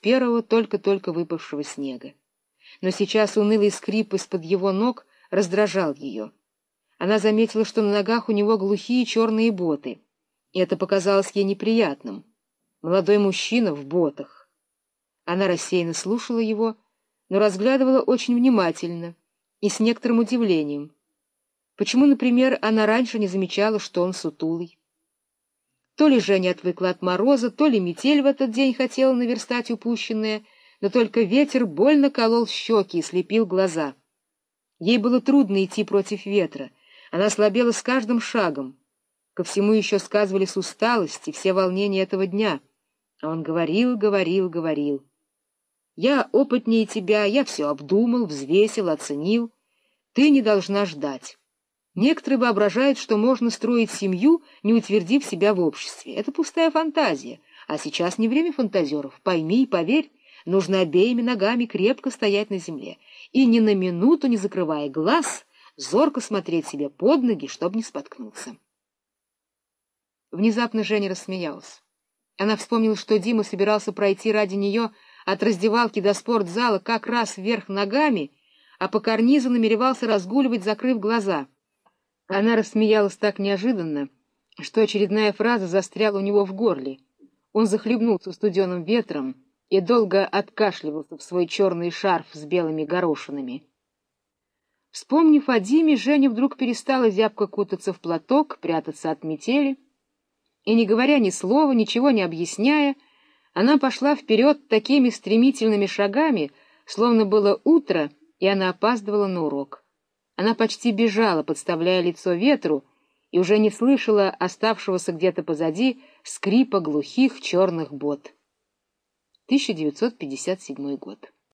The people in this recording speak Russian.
первого только-только выпавшего снега. Но сейчас унылый скрип из-под его ног раздражал ее. Она заметила, что на ногах у него глухие черные боты, и это показалось ей неприятным. Молодой мужчина в ботах. Она рассеянно слушала его, но разглядывала очень внимательно и с некоторым удивлением. Почему, например, она раньше не замечала, что он сутулый? То ли Женя отвыкла от мороза, то ли метель в этот день хотела наверстать упущенное, но только ветер больно колол щеки и слепил глаза. Ей было трудно идти против ветра, она слабела с каждым шагом. Ко всему еще сказывались усталость и все волнения этого дня. А он говорил, говорил, говорил. «Я опытнее тебя, я все обдумал, взвесил, оценил. Ты не должна ждать». Некоторые воображают, что можно строить семью, не утвердив себя в обществе. Это пустая фантазия. А сейчас не время фантазеров. Пойми и поверь, нужно обеими ногами крепко стоять на земле и ни на минуту, не закрывая глаз, зорко смотреть себе под ноги, чтобы не споткнуться. Внезапно Женя рассмеялась. Она вспомнила, что Дима собирался пройти ради нее от раздевалки до спортзала как раз вверх ногами, а по карнизу намеревался разгуливать, закрыв глаза — она рассмеялась так неожиданно, что очередная фраза застряла у него в горле. Он захлебнулся студеным ветром и долго откашливался в свой черный шарф с белыми горошинами. Вспомнив о Диме, Женя вдруг перестала зябко кутаться в платок, прятаться от метели, и, не говоря ни слова, ничего не объясняя, она пошла вперед такими стремительными шагами, словно было утро, и она опаздывала на урок. Она почти бежала, подставляя лицо ветру, и уже не слышала оставшегося где-то позади скрипа глухих черных бот. 1957 год.